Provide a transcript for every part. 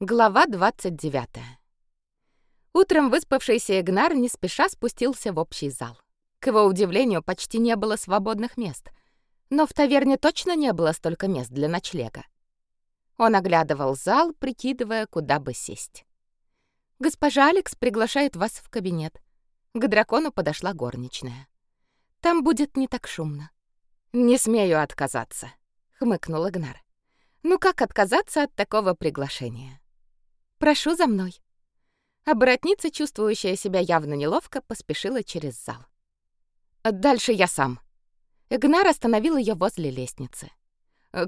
Глава 29. Утром выспавшийся Игнар не спеша спустился в общий зал. К его удивлению, почти не было свободных мест. Но в таверне точно не было столько мест для ночлега. Он оглядывал зал, прикидывая, куда бы сесть. «Госпожа Алекс приглашает вас в кабинет». К дракону подошла горничная. «Там будет не так шумно». «Не смею отказаться», — хмыкнул Игнар. «Ну как отказаться от такого приглашения?» Прошу за мной». Оборотница, чувствующая себя явно неловко, поспешила через зал. «Дальше я сам». Игнар остановил ее возле лестницы.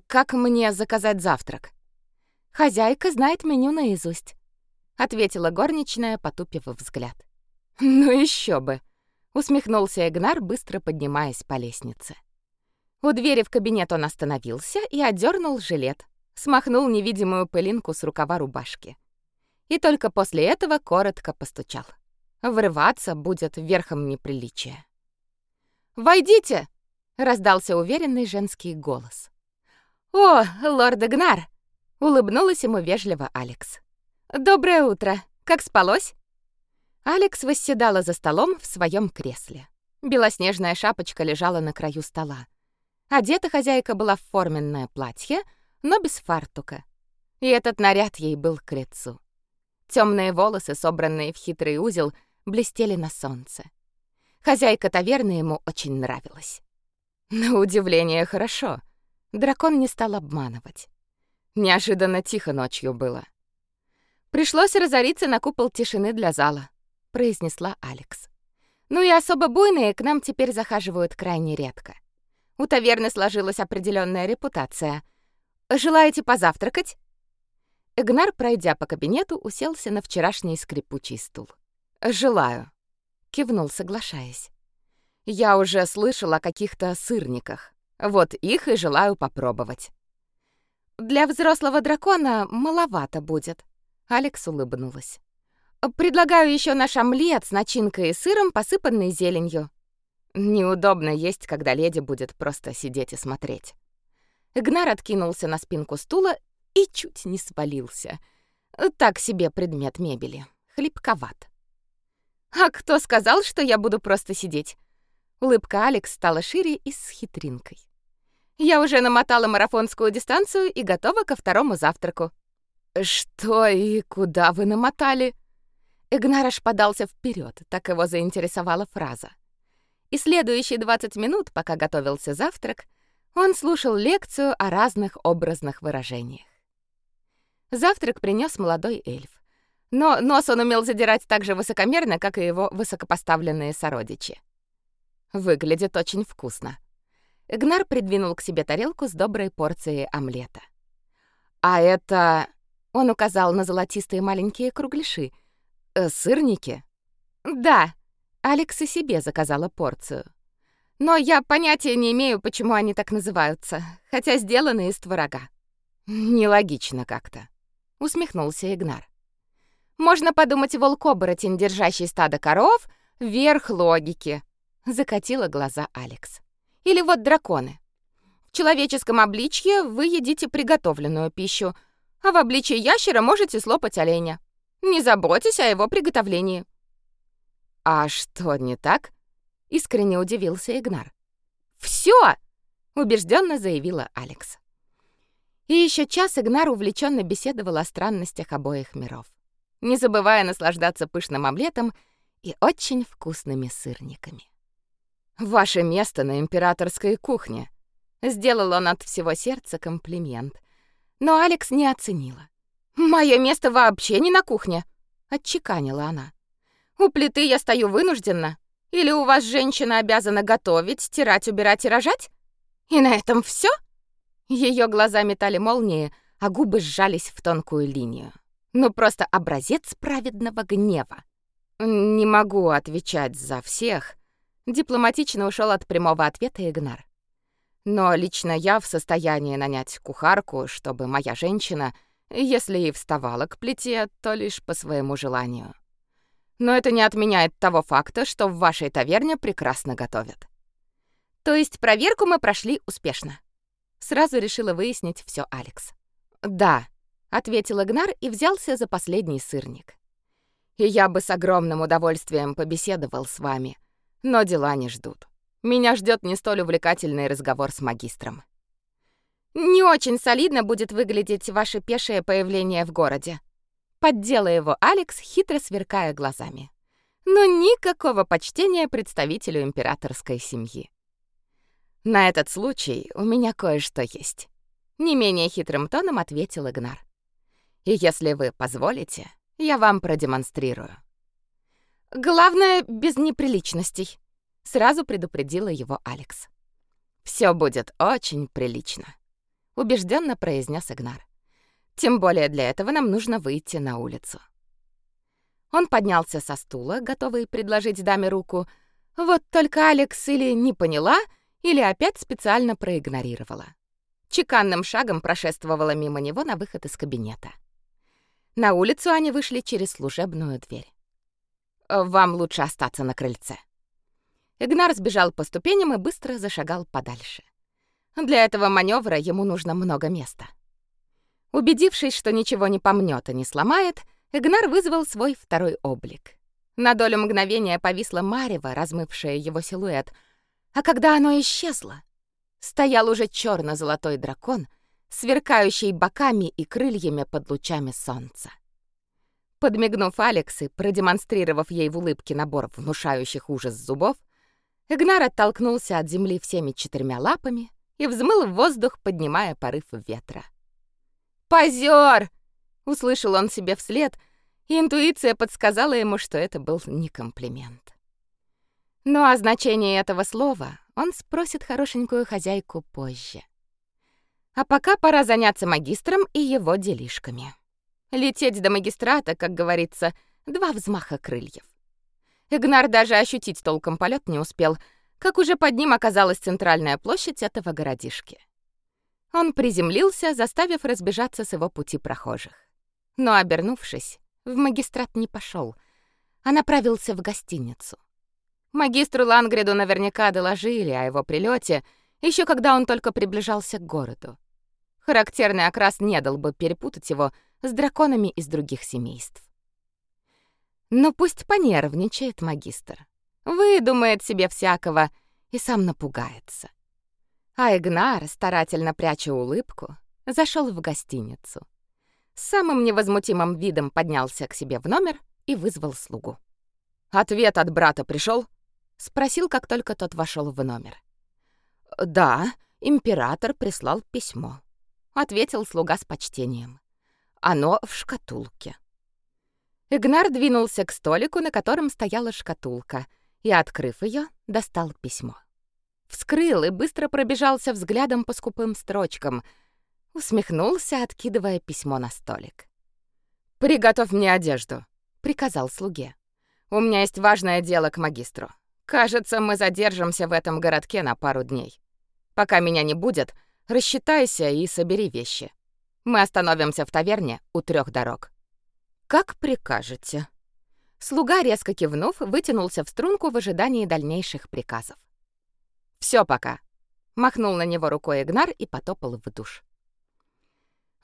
«Как мне заказать завтрак?» «Хозяйка знает меню наизусть», — ответила горничная, потупив взгляд. «Ну еще бы!» — усмехнулся Игнар, быстро поднимаясь по лестнице. У двери в кабинет он остановился и одернул жилет, смахнул невидимую пылинку с рукава рубашки и только после этого коротко постучал. Врываться будет верхом неприличия. «Войдите!» — раздался уверенный женский голос. «О, лорд Игнар!» — улыбнулась ему вежливо Алекс. «Доброе утро! Как спалось?» Алекс восседала за столом в своем кресле. Белоснежная шапочка лежала на краю стола. Одета хозяйка была в форменное платье, но без фартука. И этот наряд ей был к лицу. Темные волосы, собранные в хитрый узел, блестели на солнце. Хозяйка таверны ему очень нравилась. На удивление хорошо. Дракон не стал обманывать. Неожиданно тихо ночью было. Пришлось разориться на купол тишины для зала, произнесла Алекс. Ну и особо буйные к нам теперь захаживают крайне редко. У таверны сложилась определенная репутация. Желаете позавтракать? Игнар, пройдя по кабинету, уселся на вчерашний скрипучий стул. «Желаю», — кивнул, соглашаясь. «Я уже слышал о каких-то сырниках. Вот их и желаю попробовать». «Для взрослого дракона маловато будет», — Алекс улыбнулась. «Предлагаю еще наш омлет с начинкой и сыром, посыпанный зеленью». Неудобно есть, когда леди будет просто сидеть и смотреть. Игнар откинулся на спинку стула и чуть не свалился. Так себе предмет мебели. Хлипковат. «А кто сказал, что я буду просто сидеть?» Улыбка Алекс стала шире и с хитринкой. «Я уже намотала марафонскую дистанцию и готова ко второму завтраку». «Что и куда вы намотали?» Игнар подался вперед, так его заинтересовала фраза. И следующие 20 минут, пока готовился завтрак, он слушал лекцию о разных образных выражениях. Завтрак принес молодой эльф. Но нос он умел задирать так же высокомерно, как и его высокопоставленные сородичи. Выглядит очень вкусно. Игнар придвинул к себе тарелку с доброй порцией омлета. «А это...» — он указал на золотистые маленькие кругляши. «Э, «Сырники?» «Да». Алекс и себе заказала порцию. Но я понятия не имею, почему они так называются, хотя сделаны из творога. Нелогично как-то усмехнулся Игнар. Можно подумать, волк-оборотень, держащий стадо коров, верх логики, закатила глаза Алекс. Или вот драконы. В человеческом обличье вы едите приготовленную пищу, а в обличье ящера можете слопать оленя. Не заботьтесь о его приготовлении. А что не так? искренне удивился Игнар. Всё, убежденно заявила Алекс. И еще час Игнар увлеченно беседовал о странностях обоих миров, не забывая наслаждаться пышным омлетом и очень вкусными сырниками. «Ваше место на императорской кухне», — сделал он от всего сердца комплимент. Но Алекс не оценила. «Мое место вообще не на кухне», — отчеканила она. «У плиты я стою вынужденно. Или у вас женщина обязана готовить, стирать, убирать и рожать? И на этом все? Ее глаза метали молнии, а губы сжались в тонкую линию. Ну просто образец праведного гнева. Не могу отвечать за всех. Дипломатично ушел от прямого ответа Игнар. Но лично я в состоянии нанять кухарку, чтобы моя женщина, если и вставала к плите, то лишь по своему желанию. Но это не отменяет того факта, что в вашей таверне прекрасно готовят. То есть проверку мы прошли успешно. Сразу решила выяснить все Алекс. Да. ответил Игнар и взялся за последний сырник. И я бы с огромным удовольствием побеседовал с вами, но дела не ждут. Меня ждет не столь увлекательный разговор с магистром. Не очень солидно будет выглядеть ваше пешее появление в городе. Поддела его Алекс, хитро сверкая глазами. Но никакого почтения представителю императорской семьи. На этот случай у меня кое-что есть. Не менее хитрым тоном ответил Игнар. И если вы позволите, я вам продемонстрирую. Главное, без неприличностей. Сразу предупредила его Алекс. Все будет очень прилично убежденно произнес Игнар. Тем более для этого нам нужно выйти на улицу. Он поднялся со стула, готовый предложить даме руку. Вот только Алекс или не поняла, или опять специально проигнорировала. Чеканным шагом прошествовала мимо него на выход из кабинета. На улицу они вышли через служебную дверь. «Вам лучше остаться на крыльце». Игнар сбежал по ступеням и быстро зашагал подальше. Для этого маневра ему нужно много места. Убедившись, что ничего не помнёт и не сломает, Игнар вызвал свой второй облик. На долю мгновения повисла марево, размывшее его силуэт, а когда оно исчезло, стоял уже чёрно золотой дракон, сверкающий боками и крыльями под лучами солнца. Подмигнув Алекс и продемонстрировав ей в улыбке набор внушающих ужас зубов, Игнар оттолкнулся от земли всеми четырьмя лапами и взмыл в воздух, поднимая порыв ветра. «Позёр!» — услышал он себе вслед, и интуиция подсказала ему, что это был не комплимент. Но о значении этого слова он спросит хорошенькую хозяйку позже. А пока пора заняться магистром и его делишками. Лететь до магистрата, как говорится, два взмаха крыльев. Игнар даже ощутить толком полет не успел — как уже под ним оказалась центральная площадь этого городишки. Он приземлился, заставив разбежаться с его пути прохожих. Но, обернувшись, в магистрат не пошел, а направился в гостиницу. Магистру Лангреду наверняка доложили о его прилете, еще когда он только приближался к городу. Характерный окрас не дал бы перепутать его с драконами из других семейств. Но пусть понервничает магистр выдумает себе всякого и сам напугается. А Игнар, старательно пряча улыбку, зашел в гостиницу. С самым невозмутимым видом поднялся к себе в номер и вызвал слугу. «Ответ от брата пришел? Спросил, как только тот вошел в номер. «Да, император прислал письмо», — ответил слуга с почтением. «Оно в шкатулке». Игнар двинулся к столику, на котором стояла шкатулка — и, открыв ее, достал письмо. Вскрыл и быстро пробежался взглядом по скупым строчкам, усмехнулся, откидывая письмо на столик. «Приготовь мне одежду», — приказал слуге. «У меня есть важное дело к магистру. Кажется, мы задержимся в этом городке на пару дней. Пока меня не будет, рассчитайся и собери вещи. Мы остановимся в таверне у трех дорог». «Как прикажете», Слуга, резко кивнув, вытянулся в струнку в ожидании дальнейших приказов. Все пока!» — махнул на него рукой Игнар и потопал в душ.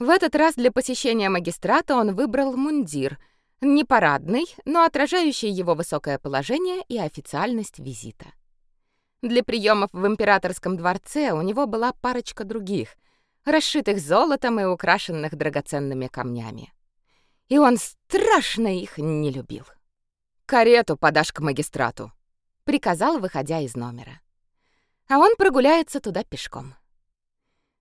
В этот раз для посещения магистрата он выбрал мундир, не парадный, но отражающий его высокое положение и официальность визита. Для приемов в императорском дворце у него была парочка других, расшитых золотом и украшенных драгоценными камнями. И он страшно их не любил. «Карету подашь к магистрату», — приказал, выходя из номера. А он прогуляется туда пешком.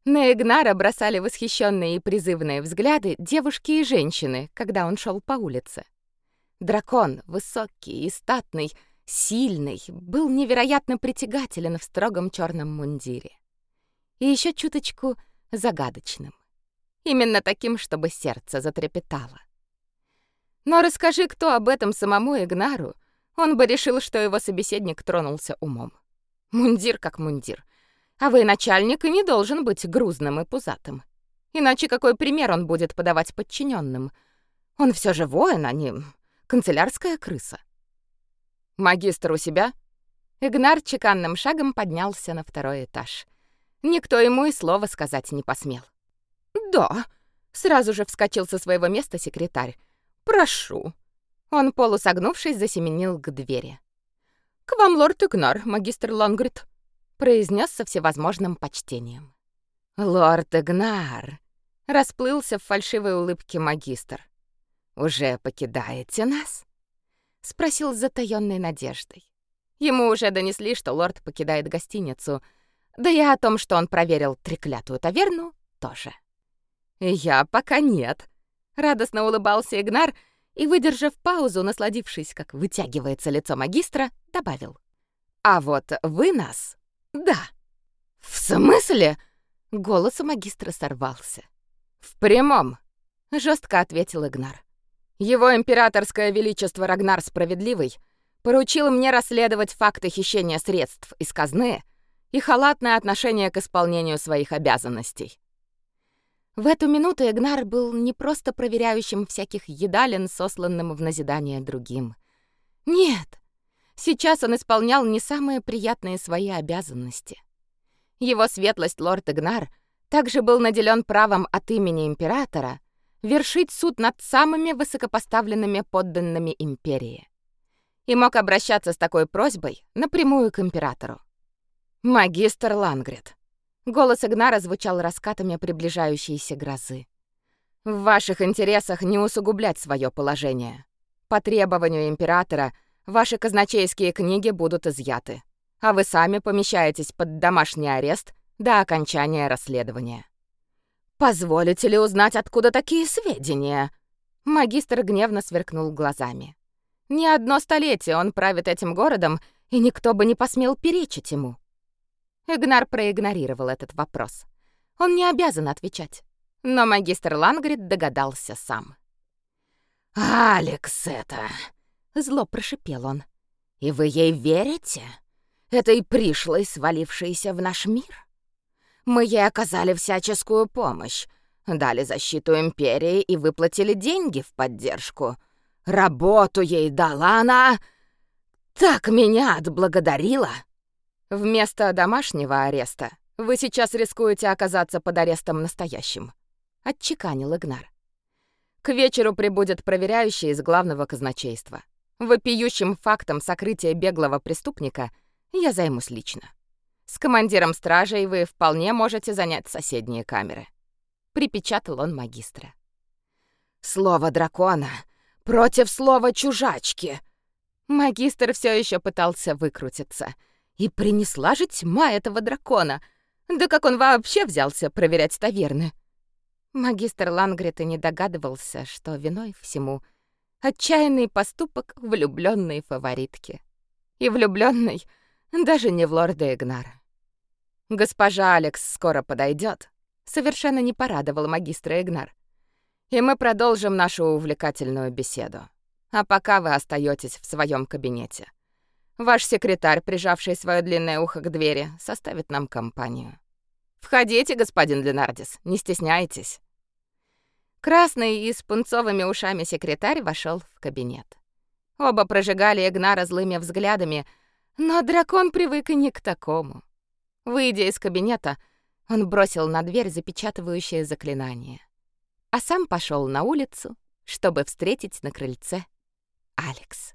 На Игнара бросали восхищенные и призывные взгляды девушки и женщины, когда он шел по улице. Дракон, высокий и статный, сильный, был невероятно притягателен в строгом черном мундире. И еще чуточку загадочным. Именно таким, чтобы сердце затрепетало. Но расскажи кто об этом самому Игнару, он бы решил, что его собеседник тронулся умом. Мундир как мундир. А вы начальник и не должен быть грузным и пузатым. Иначе какой пример он будет подавать подчиненным? Он все же воин, а не канцелярская крыса. Магистр у себя? Игнар чеканным шагом поднялся на второй этаж. Никто ему и слова сказать не посмел. Да, Сразу же вскочил со своего места секретарь. «Прошу». Он, полусогнувшись, засеменил к двери. «К вам, лорд Игнар, магистр Лангрид», — произнес со всевозможным почтением. «Лорд Игнар», — расплылся в фальшивой улыбке магистр. «Уже покидаете нас?» — спросил с затаённой надеждой. Ему уже донесли, что лорд покидает гостиницу, да и о том, что он проверил треклятую таверну, тоже. «Я пока нет», — радостно улыбался Игнар и, выдержав паузу, насладившись, как вытягивается лицо магистра, добавил. «А вот вы нас? Да». «В смысле?» — голос магистра сорвался. «В прямом», — жестко ответил Игнар. «Его императорское величество Рагнар Справедливый поручил мне расследовать факты хищения средств из казны и халатное отношение к исполнению своих обязанностей. В эту минуту Игнар был не просто проверяющим всяких едалин, сосланным в назидание другим. Нет, сейчас он исполнял не самые приятные свои обязанности. Его светлость лорд Игнар также был наделен правом от имени императора вершить суд над самыми высокопоставленными подданными империи. И мог обращаться с такой просьбой напрямую к императору. «Магистр Лангрид, Голос Игнара звучал раскатами приближающейся грозы. В ваших интересах не усугублять свое положение. По требованию императора ваши казначейские книги будут изъяты, а вы сами помещаетесь под домашний арест до окончания расследования. Позволите ли узнать, откуда такие сведения? Магистр гневно сверкнул глазами. Не одно столетие он правит этим городом, и никто бы не посмел перечить ему. Игнар проигнорировал этот вопрос. Он не обязан отвечать. Но магистр Лангрид догадался сам. «Алекс это!» — зло прошипел он. «И вы ей верите? Этой пришлой, свалившейся в наш мир? Мы ей оказали всяческую помощь, дали защиту империи и выплатили деньги в поддержку. Работу ей дала она... Так меня отблагодарила!» Вместо домашнего ареста вы сейчас рискуете оказаться под арестом настоящим, отчеканил Игнар. К вечеру прибудет проверяющий из главного казначейства. Вопиющим фактом сокрытия беглого преступника я займусь лично. С командиром стражей вы вполне можете занять соседние камеры. Припечатал он магистра. Слово дракона против слова чужачки. Магистр все еще пытался выкрутиться — и принесла же тьма этого дракона. Да как он вообще взялся проверять таверны? Магистр Лангрет и не догадывался, что виной всему отчаянный поступок влюбленной фаворитки. И влюбленной даже не в лорда Игнара. «Госпожа Алекс скоро подойдет, совершенно не порадовал магистра Игнар. «И мы продолжим нашу увлекательную беседу. А пока вы остаетесь в своем кабинете. Ваш секретарь, прижавший свое длинное ухо к двери, составит нам компанию. Входите, господин Ленардис, не стесняйтесь. Красный и с пунцовыми ушами секретарь вошел в кабинет. Оба прожигали Игнара злыми взглядами, но дракон привык и не к такому. Выйдя из кабинета, он бросил на дверь запечатывающее заклинание, а сам пошел на улицу, чтобы встретить на крыльце Алекс.